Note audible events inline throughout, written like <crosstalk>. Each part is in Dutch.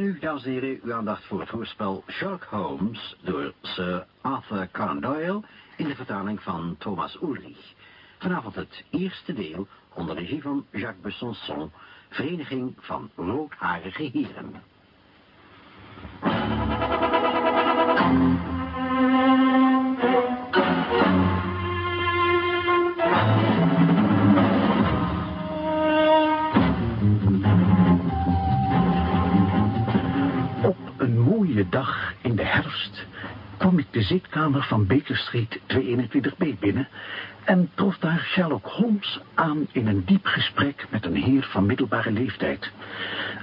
nu, dames en heren, uw aandacht voor het hoorspel Sherlock Holmes door Sir Arthur Conan Doyle in de vertaling van Thomas Ulrich. Vanavond het eerste deel onder regie van Jacques Besançon, Vereniging van Roodharige Heren. Mooie dag in de herfst kwam ik de zitkamer van Baker Street 221b binnen en trof daar Sherlock Holmes aan in een diep gesprek met een heer van middelbare leeftijd.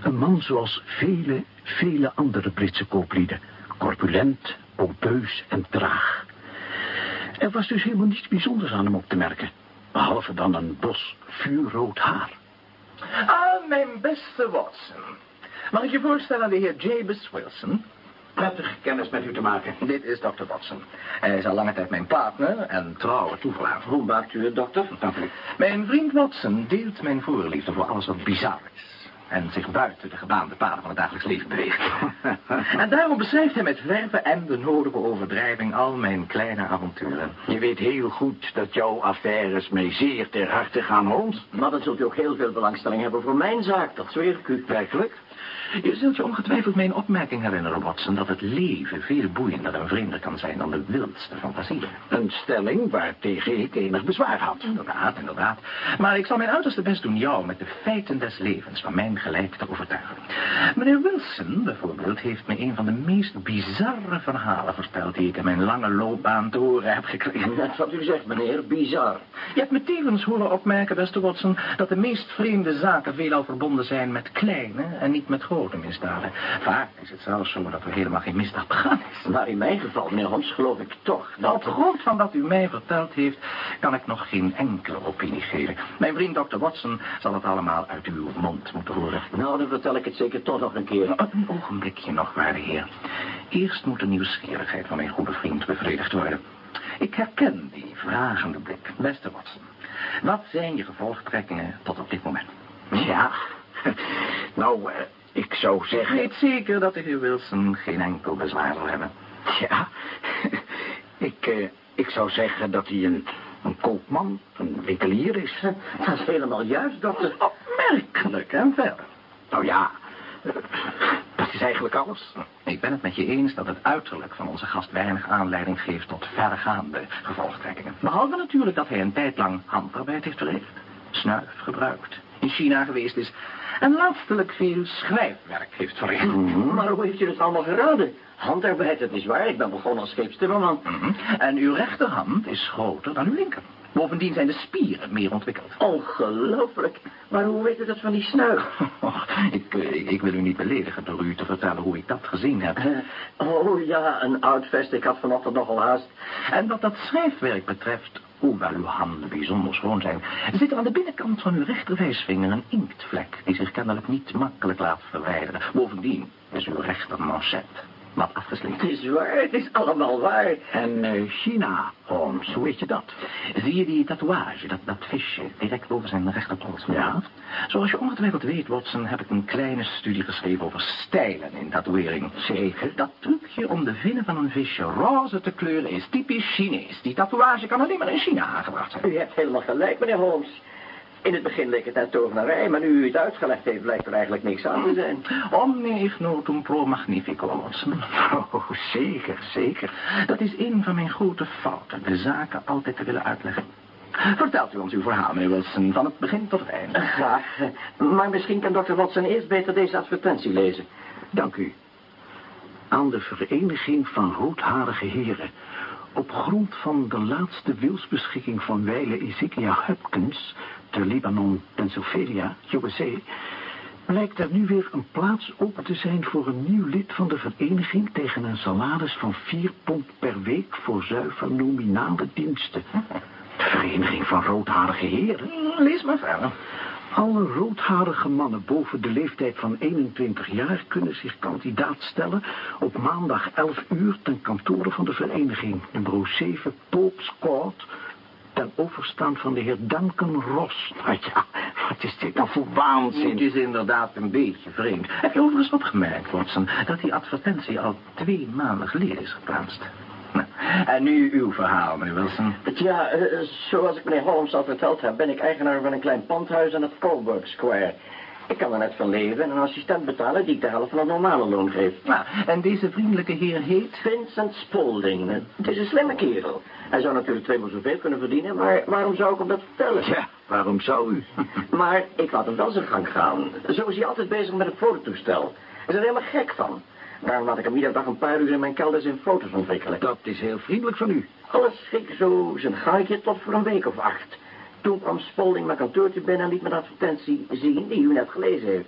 Een man zoals vele, vele andere Britse kooplieden. Corpulent, pompeus en traag. Er was dus helemaal niets bijzonders aan hem op te merken. Behalve dan een bos vuurrood haar. Ah, mijn beste Watson. Mag ik je voorstellen aan de heer Jabez Wilson? Prettig kennis met u te maken. Dit is Dr. Watson. Hij is al lange tijd mijn partner en trouwe toeverlaat. Hoe maakt u het, dokter? Dank u. Mijn vriend Watson deelt mijn voorliefde voor alles wat bizar is. En zich buiten de gebaande paden van het dagelijks leven beweegt. <laughs> en daarom beschrijft hij met verven en de nodige overdrijving al mijn kleine avonturen. Je weet heel goed dat jouw affaires mij zeer ter harte gaan, Holmes. Maar dan zult u ook heel veel belangstelling hebben voor mijn zaak, dat zweer ik u. Werkelijk? Je zult je ongetwijfeld mijn opmerking herinneren, Watson, dat het leven veel boeiender en vreemder kan zijn dan de wildste fantasieën. Een stelling waartegen ik enig bezwaar had. Inderdaad, inderdaad. Maar ik zal mijn uiterste best doen jou met de feiten des levens van mijn gelijk te overtuigen. Meneer Wilson, bijvoorbeeld, heeft me een van de meest bizarre verhalen verteld die ik in mijn lange loopbaan te horen heb gekregen. Net wat u zegt, meneer, bizar. Je hebt me tevens horen opmerken, beste Watson, dat de meest vreemde zaken veelal verbonden zijn met kleine en niet met grote misdaden. Vaak is het zelfs zo dat er helemaal geen misdaad begaan is. Maar in mijn geval, meneer Holmes, geloof ik toch dat... Op grond van wat u mij verteld heeft, kan ik nog geen enkele opinie geven. Mijn vriend Dr. Watson zal het allemaal uit uw mond moeten horen. Nou, dan vertel ik het zeker toch nog een keer. Een ogenblikje nog, waarde heer. Eerst moet de nieuwsgierigheid van mijn goede vriend bevredigd worden. Ik herken die vragende blik. Beste Watson, wat zijn je gevolgtrekkingen tot op dit moment? Ja, nou, eh, ik zou Ik zeggen... weet zeker dat de heer Wilson geen enkel bezwaar zal hebben. Ja, <laughs> ik, eh, ik zou zeggen dat hij een, een koopman, een winkelier is. Dat is helemaal juist, dokter. Opmerkelijk, en verder. Nou ja, dat is eigenlijk alles. Ik ben het met je eens dat het uiterlijk van onze gast weinig aanleiding geeft tot verregaande gevolgtrekkingen. Behalve natuurlijk dat hij een tijd lang handarbeid heeft verricht, snuif gebruikt, in China geweest is en laatstelijk veel schrijfwerk heeft verricht. Mhm. Maar hoe heeft u het allemaal geraden? Handarbeid, het is waar. Ik ben begonnen als scheepstimmerman. Mhm. En uw rechterhand is groter dan uw linker. Bovendien zijn de spieren meer ontwikkeld. Ongelooflijk. Maar hoe weet u dat van die snuif? <laughs> Ik, eh, ik, ik wil u niet beledigen door u te vertellen hoe ik dat gezien heb. Eh, oh ja, een oud vest. Ik had vanochtend nogal haast. En wat dat schrijfwerk betreft, hoewel uw handen bijzonder schoon zijn, zit er aan de binnenkant van uw rechterwijsvinger een inktvlek die zich kennelijk niet makkelijk laat verwijderen. Bovendien is uw rechter manchet wat afgesleten. Het is waar, het is allemaal waar. En eh, China, Holmes, hoe weet je dat? Zie je die tatoeage, dat, dat visje, direct boven zijn rechterpols? Ja. Zoals je ongetwijfeld weet, Watson, heb ik een kleine studie geschreven over stijlen in tatoeëring. Zeker. Dat trucje om de vinnen van een visje roze te kleuren is typisch Chinees. Die tatoeage kan alleen maar in China aangebracht zijn. U hebt helemaal gelijk, meneer Holmes. In het begin leek het net tovenarij, maar nu u het uitgelegd heeft, blijkt er eigenlijk niks aan te zijn. Omne ignotum pro magnifico, Watson. <laughs> Oh, zeker, zeker. Dat is een van mijn grote fouten, de zaken altijd te willen uitleggen. Vertelt u ons uw verhaal, meneer Wilson, van het begin tot het einde. Graag. Maar misschien kan dokter Watson eerst beter deze advertentie lezen. Dank u. Aan de Vereniging van Roodharige Heren. Op grond van de laatste wilsbeschikking van wijle Ezekiel Hupkins... te Libanon, Pennsylvania, USA... blijkt er nu weer een plaats open te zijn voor een nieuw lid van de vereniging... tegen een salaris van 4 pond per week voor zuiver nominale diensten. De Vereniging van Roodharige Heren? Lees maar verder. Alle roodharige mannen boven de leeftijd van 21 jaar kunnen zich kandidaat stellen op maandag 11 uur ten kantore van de vereniging, nummer 7 Pope's Court, ten overstaan van de heer Duncan Ross. Nou ja, wat is dit nou voor waanzin? Het is inderdaad een beetje vreemd. Heb je overigens opgemerkt, Watson, dat die advertentie al twee maanden geleden is geplaatst? Nou, en nu uw verhaal, meneer Wilson. Ja, uh, zoals ik meneer Holmes al verteld heb... ben ik eigenaar van een klein pandhuis aan het Colburg Square. Ik kan er net van leven en een assistent betalen... die ik de helft van het normale loon geef. Nou, en deze vriendelijke heer heet? Vincent Spalding. Het is een slimme kerel. Hij zou natuurlijk tweemaal zoveel kunnen verdienen... maar waarom zou ik hem dat vertellen? Ja, waarom zou u? <laughs> maar ik laat hem wel zijn gang gaan. Zo is hij altijd bezig met het fototoestel. Hij is er helemaal gek van. Daarom laat ik hem iedere dag een paar uur in mijn kelder zijn foto's ontwikkelen. Dat is heel vriendelijk van u. Alles ging zo zijn gangetje tot voor een week of acht. Toen kwam Spalding mijn kantoortje binnen en liet me de advertentie zien die u net gelezen heeft.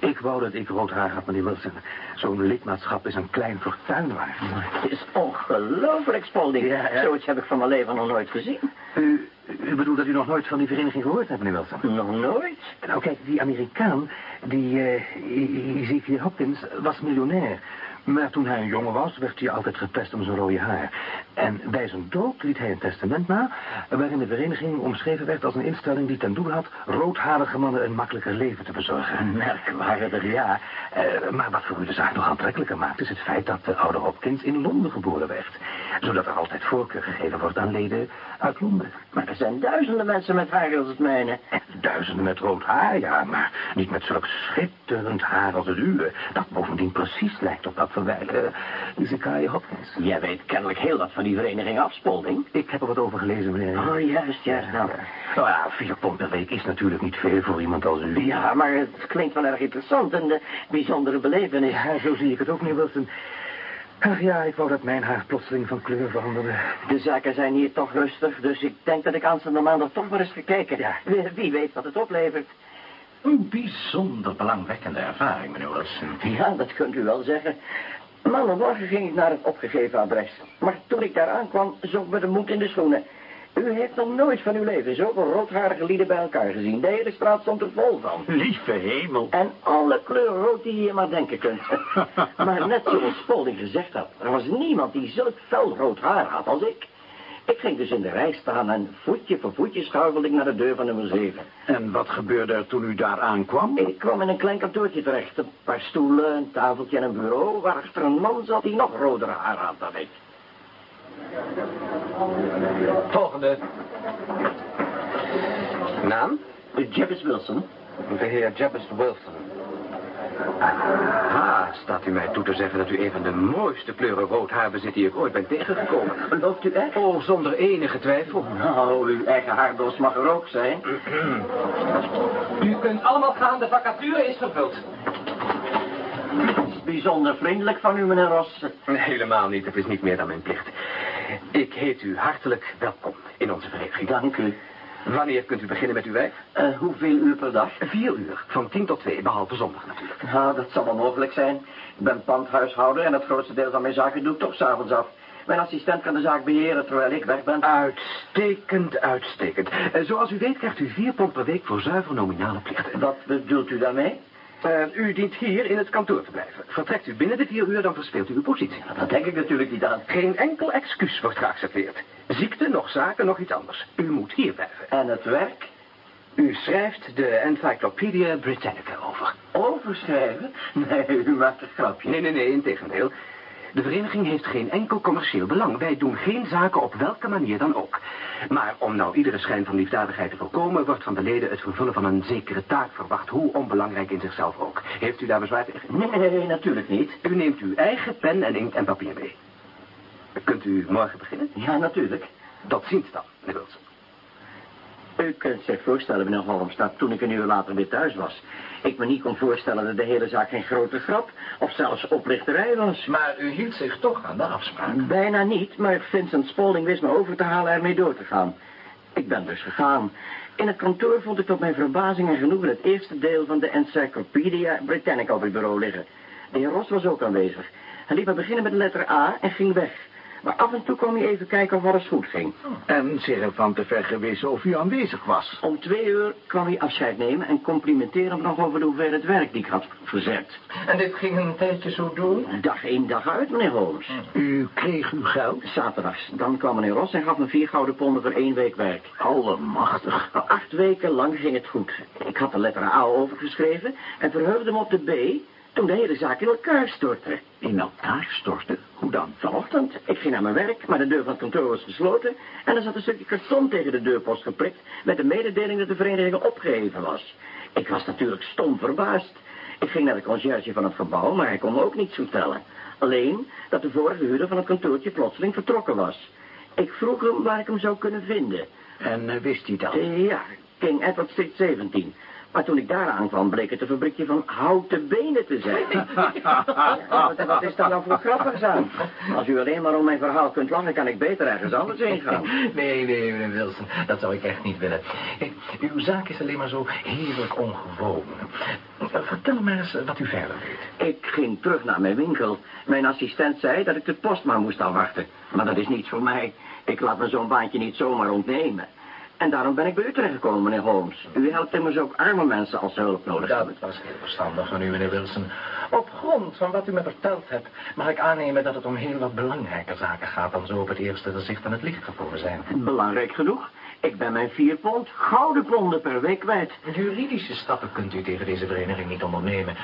Ik wou dat ik rood haar had, meneer Wilson. Zo'n lidmaatschap is een klein fortuin waard. Het is ongelooflijk, Spalding. Ja, ja. Zoiets heb ik van mijn leven nog nooit gezien. U, u bedoelt dat u nog nooit van die vereniging gehoord hebt, meneer Wilson? Nog nooit? Nou, kijk, die Amerikaan, die uh, Ezekiel Hopkins, was miljonair. Maar toen hij een jongen was, werd hij altijd gepest om zijn rode haar. En bij zijn dood liet hij een testament na... waarin de vereniging omschreven werd als een instelling die ten doel had... roodharige mannen een makkelijker leven te bezorgen. <laughs> Merkwaardig, ja. Uh, maar wat voor u de zaak nog aantrekkelijker maakt... is het feit dat de oude Hopkins in Londen geboren werd. Zodat er altijd voorkeur gegeven wordt aan leden uit Londen. Maar er zijn duizenden mensen met haar als het mijne. Duizenden met rood haar, ja, maar niet met zulk schitterend haar als het uwe. Dat bovendien precies lijkt op dat van wijlen. Isekai Hopkins. Jij weet kennelijk heel wat van die vereniging afspolding. Ik heb er wat over gelezen, meneer. Oh, juist, juist. Nou, nou ja, vier pond per week is natuurlijk niet veel voor iemand als u. Ja, maar het klinkt wel erg interessant en de bijzondere belevenis. Ja, zo zie ik het ook, meneer Wilson. Ach ja, ik wou dat mijn haar plotseling van kleur veranderde. De zaken zijn hier toch rustig, dus ik denk dat ik aanstaande maandag toch maar eens ga kijken. Ja. Wie weet wat het oplevert. Een bijzonder belangwekkende ervaring, meneer Wilson. Ja, dat kunt u wel zeggen. Maandagmorgen ging ik naar het opgegeven adres. Maar toen ik daar aankwam, zonk me de moed in de schoenen. U heeft nog nooit van uw leven zoveel roodharige lieden bij elkaar gezien. De hele straat stond er vol van. Lieve hemel. En alle kleuren rood die je maar denken kunt. <laughs> maar net zoals Spalding gezegd had, er was niemand die zulk fel rood haar had als ik. Ik ging dus in de rij staan en voetje voor voetje schuifelde ik naar de deur van nummer 7. En wat gebeurde er toen u daar aankwam? Ik kwam in een klein kantoortje terecht. Een paar stoelen, een tafeltje en een bureau... waarachter een man zat die nog roder haar had dan ik. Volgende. Naam? Jebus Wilson. De heer Jebus Wilson. Aha, staat u mij toe te zeggen dat u een van de mooiste kleuren rood haar bezit die ik ooit ben tegengekomen. Gelooft u echt? Oh, zonder enige twijfel. Nou, uw eigen haardos mag er ook zijn. u kunt allemaal gaan, de vacature is gevuld. Bijzonder vriendelijk van u, meneer Ross. Helemaal niet, het is niet meer dan mijn plicht. Ik heet u hartelijk welkom in onze vereniging. Dank u. Wanneer kunt u beginnen met uw werk? Uh, hoeveel uur per dag? Vier uur, van tien tot twee, behalve zondag natuurlijk. Nou, dat zal wel mogelijk zijn. Ik ben pandhuishouder en het grootste deel van mijn zaken doe ik toch s'avonds af. Mijn assistent kan de zaak beheren terwijl ik weg ben. Uitstekend, uitstekend. Uh, zoals u weet krijgt u vier pond per week voor zuiver nominale plichten. Wat bedoelt u daarmee? Uh, u dient hier in het kantoor te blijven. Vertrekt u binnen de vier uur, dan verspeelt u uw positie. Dat denk ik natuurlijk niet aan. Geen enkel excuus wordt geaccepteerd. Ziekte, nog zaken, nog iets anders. U moet hier blijven. En het werk? U schrijft de Encyclopedia Britannica over. Overschrijven? Nee, u maakt een grapje. Nee, nee, nee, integendeel. De vereniging heeft geen enkel commercieel belang. Wij doen geen zaken op welke manier dan ook. Maar om nou iedere schijn van liefdadigheid te voorkomen... wordt van de leden het vervullen van een zekere taak verwacht... hoe onbelangrijk in zichzelf ook. Heeft u daar bezwaar tegen? Nee, nee, natuurlijk niet. U neemt uw eigen pen en inkt en papier mee. Kunt u morgen beginnen? Ja, natuurlijk. Tot ziens dan, meneer Wilson. U kunt zich voorstellen, meneer Holmes, dat toen ik een uur later weer thuis was... ik me niet kon voorstellen dat de hele zaak geen grote grap... of zelfs oplichterij was. Maar u hield zich toch aan de afspraak? Bijna niet, maar Vincent Spalding wist me over te halen ermee door te gaan. Ik ben dus gegaan. In het kantoor vond ik tot mijn verbazing en genoegen... het eerste deel van de Encyclopedia Britannica op het bureau liggen. De heer Ross was ook aanwezig. Hij liet me beginnen met de letter A en ging weg... Maar af en toe kwam hij even kijken of alles goed ging. En zich van te vergewissen of u aanwezig was. Om twee uur kwam hij afscheid nemen en complimenteerde me nog over de hoeveelheid werk die ik had verzet. En dit ging een tijdje zo door? Dag in, dag uit, meneer Holmes. U kreeg uw geld? Zaterdags. Dan kwam meneer Ross en gaf me vier gouden ponden voor één week werk. Allemachtig. Acht weken lang ging het goed. Ik had de letter A overgeschreven en verheugde me op de B toen de hele zaak in elkaar stortte. In elkaar stortte? Hoe dan? Vanochtend. Ik ging naar mijn werk, maar de deur van het kantoor was gesloten... en er zat een stukje karton tegen de deurpost geprikt... met de mededeling dat de vereniging opgeheven was. Ik was natuurlijk stom verbaasd. Ik ging naar de conciërge van het gebouw, maar hij kon me ook niets vertellen. Alleen dat de vorige huurder van het kantoortje plotseling vertrokken was. Ik vroeg hem waar ik hem zou kunnen vinden. En uh, wist hij dat? Uh, ja, King Edward Street 17. Maar toen ik daar aankwam, bleek het een fabriekje van houten benen te zijn. wat, <laughs> wat is daar nou voor grappigs aan? Als u alleen maar om mijn verhaal kunt lachen, kan ik beter ergens anders heen gaan. <laughs> Nee, nee, meneer Wilson, dat zou ik echt niet willen. Kijk, uw zaak is alleen maar zo heerlijk ongewoon. Vertel maar eens wat u verder deed. Ik ging terug naar mijn winkel. Mijn assistent zei dat ik de post maar moest afwachten. Maar dat is niets voor mij. Ik laat me zo'n baantje niet zomaar ontnemen. En daarom ben ik bij u terechtgekomen, meneer Holmes. U helpt immers ook arme mensen als ze hulp nodig hebben. Dat was heel verstandig van u, meneer Wilson. Op grond van wat u me verteld hebt, mag ik aannemen dat het om heel wat belangrijke zaken gaat dan zo op het eerste gezicht aan het licht gekomen zijn. Belangrijk genoeg. Ik ben mijn vier pond gouden ponden per week kwijt. Juridische stappen kunt u tegen deze vereniging niet ondernemen.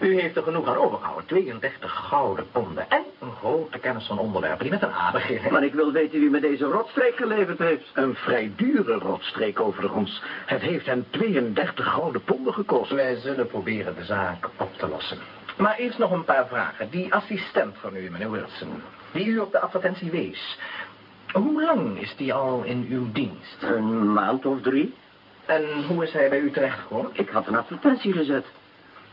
U heeft er genoeg aan overgehouden. 32 gouden ponden. En een grote kennis van onderwerpen die met een A beginnen. Maar ik wil weten wie me deze rotstreek geleverd heeft. Een vrij dure rotstreek overigens. Het heeft hen 32 gouden ponden gekost. Wij zullen proberen de zaak op te lossen. Maar eerst nog een paar vragen. Die assistent van u, meneer Wilson, die u op de advertentie wees... Hoe lang is die al in uw dienst? Een maand of drie. En hoe is hij bij u terechtgekomen? Ik had een advertentie gezet.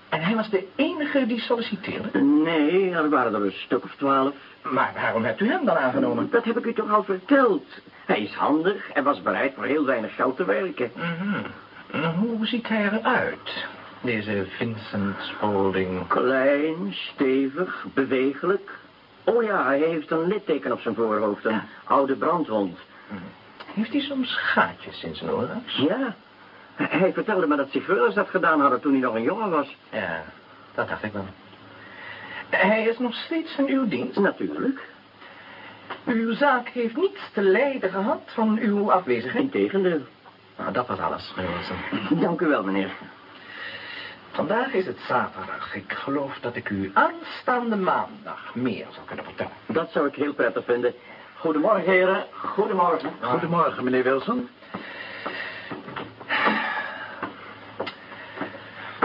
En hij was de enige die solliciteerde? Nee, er waren er een stuk of twaalf. Maar waarom hebt u hem dan aangenomen? Dat heb ik u toch al verteld. Hij is handig en was bereid voor heel weinig geld te werken. Mm -hmm. Hoe ziet hij eruit, deze Vincent Spalding? Klein, stevig, bewegelijk. Oh ja, hij heeft een litteken op zijn voorhoofd, een ja. oude brandwond. Heeft hij soms gaatjes in zijn oren? Ja. Hij vertelde me dat zigeuners dat gedaan hadden toen hij nog een jongen was. Ja, dat dacht ik wel. Hij is nog steeds in uw dienst? Natuurlijk. Uw zaak heeft niets te lijden gehad van uw afwezigheid? Integendeel. Nou, dat was alles. Dank u wel, meneer. Vandaag is het zaterdag. Ik geloof dat ik u aanstaande maandag meer zou kunnen vertellen. Dat zou ik heel prettig vinden. Goedemorgen, heren. Goedemorgen. Goedemorgen, meneer Wilson.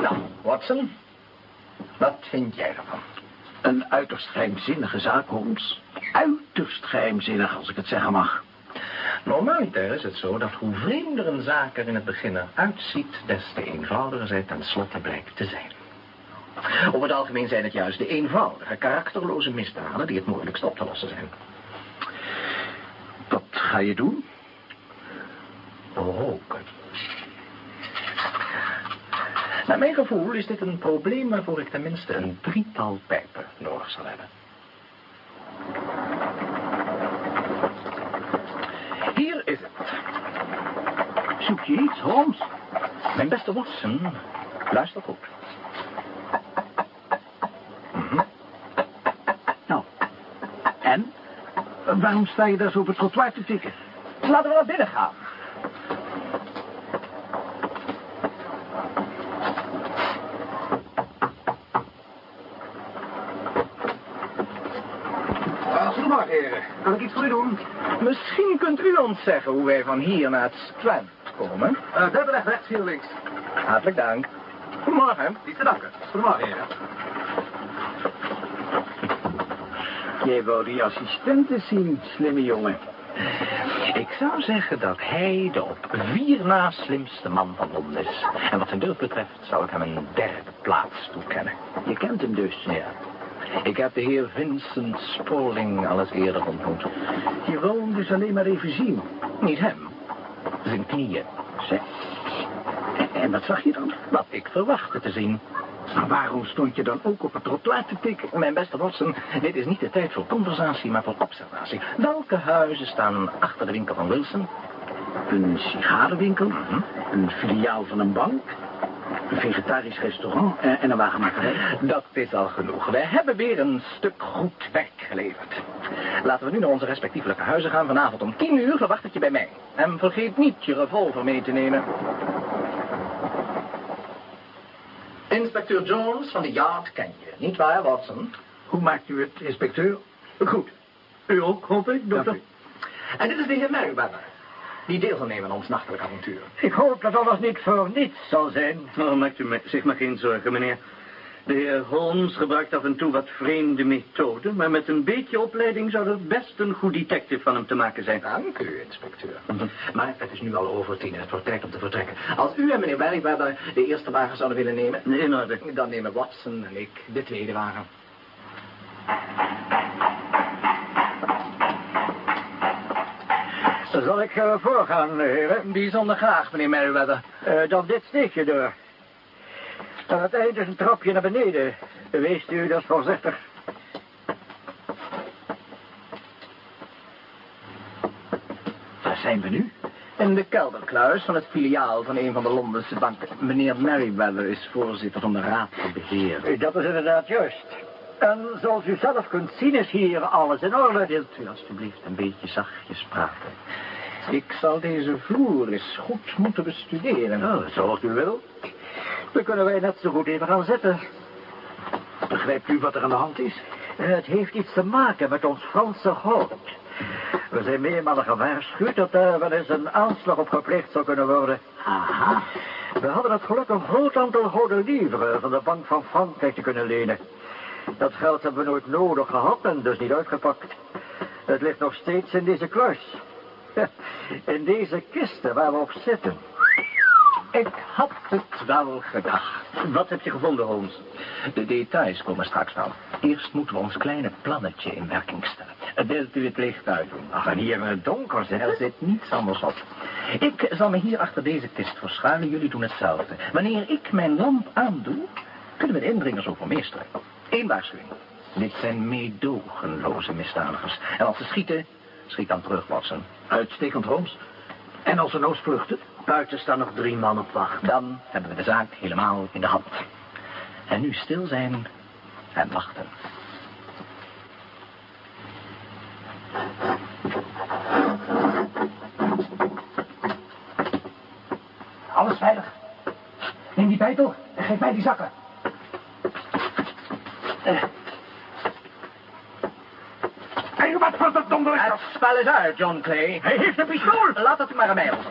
Nou, Watson, wat vind jij ervan? Een uiterst geheimzinnige zaak, Holmes. Uiterst geheimzinnig, als ik het zeggen mag. Normaliter is het zo dat hoe vreemder een zaak er in het begin eruit ziet... des te eenvoudiger zij tenslotte blijkt te zijn. Over het algemeen zijn het juist de eenvoudige, karakterloze misdaden... die het moeilijkst op te lossen zijn. Wat ga je doen? Roken. Naar mijn gevoel is dit een probleem waarvoor ik tenminste een drietal pijpen nodig zal hebben. Hier is het. Zoek je iets, Holmes? Mijn beste Watson, luister goed. Mhm. Nou, en? Waarom sta je daar zo op het trottoir te tikken? Laten we naar binnen gaan. Goedemorgen, heren. Kan ik iets voor u doen? Misschien kunt u ons zeggen hoe wij van hier naar het strand komen. Uh, derde weg rechts, hier links. Hartelijk dank. Goedemorgen. Niet te danken. Goedemorgen, heren. Jij wou die assistenten zien, slimme jongen. Ik zou zeggen dat hij de op vier na slimste man van Londen is. En wat zijn durf betreft zou ik hem een derde plaats toekennen. Je kent hem dus? Ja. Ik heb de heer Vincent Spalding al eens eerder ontmoet. Je wou hem dus alleen maar even zien? Niet hem. Zijn knieën. Zeg. En, wat zag je dan? Wat ik verwachtte te zien. Maar waarom stond je dan ook op het trottoir te tikken? Mijn beste Watson, dit is niet de tijd voor conversatie, maar voor observatie. Welke huizen staan achter de winkel van Wilson? Een sigarenwinkel, een filiaal van een bank, een vegetarisch restaurant en, en een wagenmakerij. Dat is al genoeg. Wij hebben weer een stuk goed werk geleverd. Laten we nu naar onze respectievelijke huizen gaan. Vanavond om tien uur verwacht ik je bij mij. En vergeet niet je revolver mee te nemen. Inspecteur Jones van de Yard ken je, niet waar, Watson? Hoe maakt u het, inspecteur? Goed. U ook, hoop ik, dokter? En dit is de heer Merriweather, die deel zal nemen aan ons nachtelijk avontuur. Ik hoop dat alles niet voor niets zal zijn. Oh, maakt u me- zich maar geen zorgen, meneer. De heer Holmes gebruikt af en toe wat vreemde methoden... maar met een beetje opleiding zou er best een goed detective van hem te maken zijn. Dank u, inspecteur. <laughs> Maar het is nu al over tien en het wordt tijd om te vertrekken. Als u en meneer Merriweather de eerste wagen zouden willen nemen... In orde. Dan nemen Watson en ik de tweede wagen. Zal ik uh, voorgaan, heren? Bijzonder graag, meneer Merriweather. Eh, dan dit steegje door. Aan het eind is een trapje naar beneden. Wees u dat voorzichtig. Waar zijn we nu? In de kelderkluis van het filiaal van een van de Londense banken. Meneer Merriweather is voorzitter van de raad van beheer. Eh, Dat is inderdaad juist. En zoals u zelf kunt zien is hier alles in orde. Wilt u alstublieft een beetje zachtjes praten? Ik zal deze vloer eens goed moeten bestuderen. Oh, zoals u wil. Dan kunnen wij net zo goed even gaan zitten. Begrijpt u wat er aan de hand is? Eh, Het heeft iets te maken met ons Franse goud. We zijn meermalen gewaarschuwd dat er wel eens een aanslag op gepleegd zou kunnen worden. Aha. We hadden het geluk een groot aantal gouden livres van de Bank van Frankrijk te kunnen lenen. Dat geld hebben we nooit nodig gehad en dus niet uitgepakt. Het ligt nog steeds in deze kluis. <laughs> In deze kisten waar we op zitten. Ik had het wel gedacht. Wat heb je gevonden, Holmes? De details komen straks wel. Eerst moeten we ons kleine plannetje in werking stellen. Wilt u het licht uitdoen? Ach, en hier in het donker zitten. Er zit niets anders op. Ik zal me hier achter deze kist verschuilen. Jullie doen hetzelfde. Wanneer ik mijn lamp aandoe, kunnen we de indringers overmeesteren. Eén waarschuwing. Dit zijn meedogenloze misdadigers. En als ze schieten, schiet dan terug, Watson. Uitstekend, Holmes. En als ze nou vluchten? Buiten staan nog drie man op wacht. Dan hebben we de zaak helemaal in de hand. En nu stil zijn en wachten. Alles veilig. Neem die beitel en geef mij die zakken. En Het spel is uit, John Clay. Hij heeft een pistool. Laat het maar aan mij over.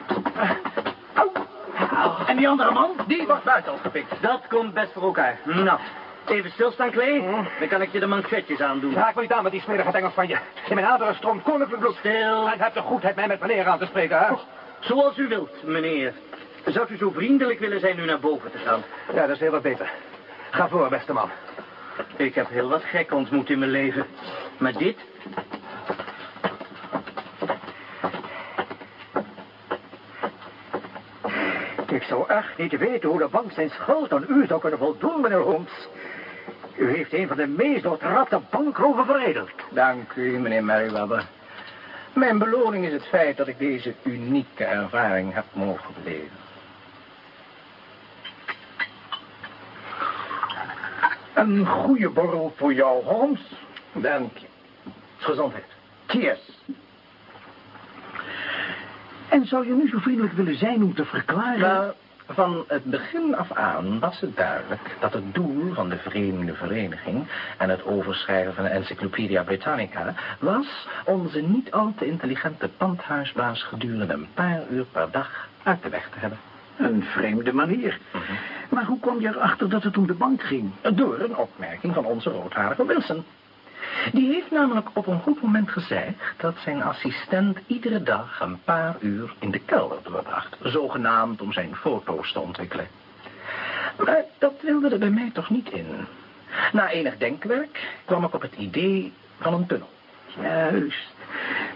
En die andere man? Die wordt buiten opgepikt. Dat komt best voor elkaar. Nou, even stilstaan, Clay. Dan kan ik je de manchetjes aandoen. Raak me niet aan met die smerige Engels van je. In mijn aderen stroomt koninklijk bloed. Stil. En heb de goedheid mij met meneer aan te spreken, hè? Zoals u wilt, meneer. Zou u zo vriendelijk willen zijn nu naar boven te gaan? Ja, dat is heel wat beter. Ga voor, beste man. Ik heb heel wat gek ontmoet in mijn leven. Maar dit... Ik zou echt niet weten hoe de bank zijn schuld aan u zou kunnen voldoen, meneer Holmes. U heeft een van de meest doortrapte bankroven veredeld. Dank u, meneer Merriweather. Mijn beloning is het feit dat ik deze unieke ervaring heb mogen beleven. Een goede borrel voor jou, Holmes. Dank je. Gezondheid. Cheers. En zou je nu zo vriendelijk willen zijn om te verklaren... Maar van het begin af aan was het duidelijk dat het doel van de vreemde vereniging en het overschrijven van de Encyclopedia Britannica was onze niet al te intelligente pandhuisbaas gedurende een paar uur per dag uit de weg te hebben. Een vreemde manier. Maar hoe kwam je erachter dat het om de bank ging? Door een opmerking van onze roodharige Wilson. Die heeft namelijk op een goed moment gezegd dat zijn assistent iedere dag een paar uur in de kelder doorbracht. Zogenaamd om zijn foto's te ontwikkelen. Maar dat wilde er bij mij toch niet in. Na enig denkwerk kwam ik op het idee van een tunnel. Juist.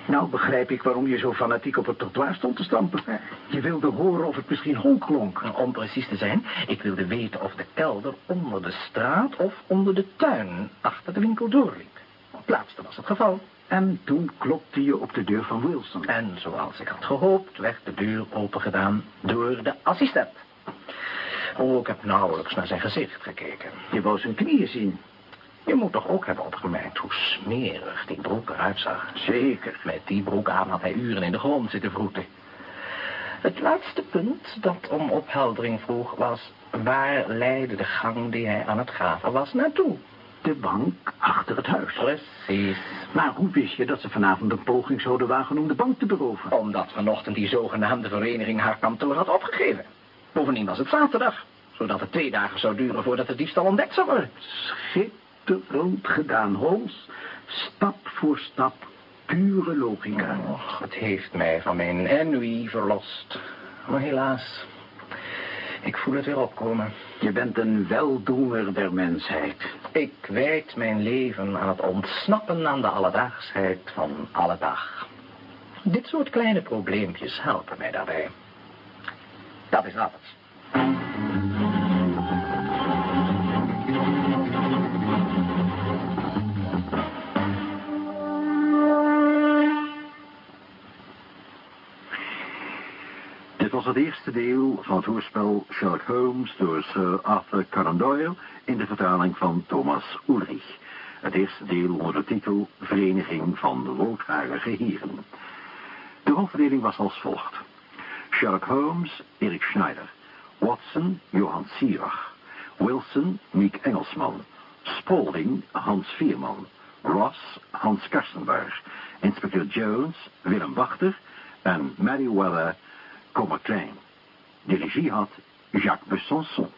Nou begrijp ik waarom je zo fanatiek op het trottoir stond te stampen. Je wilde horen of het misschien honk klonk. Om precies te zijn, ik wilde weten of de kelder onder de straat of onder de tuin achter de winkel doorliep. Het laatste was het geval. En toen klopte je op de deur van Wilson. En zoals ik had gehoopt, werd de deur opengedaan door de assistent. Oh, ik heb nauwelijks naar zijn gezicht gekeken. Je wou zijn knieën zien. Je moet toch ook hebben opgemerkt hoe smerig die broek eruit zag. Zeker. Met die broek aan had hij uren in de grond zitten vroeten. Het laatste punt dat om opheldering vroeg was... waar leidde de gang die hij aan het graven was naartoe? De bank achter het huis. Precies. Maar hoe wist je dat ze vanavond een poging zouden wagen om de bank te beroven? Omdat vanochtend die zogenaamde vereniging haar kantoor had opgegeven. Bovendien was het zaterdag, zodat het twee dagen zou duren voordat de diefstal ontdekt zou worden. Schitterend gedaan, Holmes. Stap voor stap, pure logica. Och, het heeft mij van mijn ennui verlost. Maar helaas, ik voel het weer opkomen. Je bent een weldoener der mensheid. Ik wijd mijn leven aan het ontsnappen aan de alledaagsheid van alle dag. Dit soort kleine probleempjes helpen mij daarbij. Dat is alles. Was het eerste deel van het hoorspel Sherlock Holmes door Sir Arthur Conan Doyle in de vertaling van Thomas Ulrich. Het eerste deel onder de titel Vereniging van de Roodharige Heren. De rolverdeling was als volgt. Sherlock Holmes, Erik Schneider. Watson, Johan Sierach. Wilson, Miek Engelsman. Spalding, Hans Vierman. Ross, Hans Karstenberg. Inspecteur Jones, Willem Wachter. En Meriwether, Coma Klein. De regie had Jacques Besançon.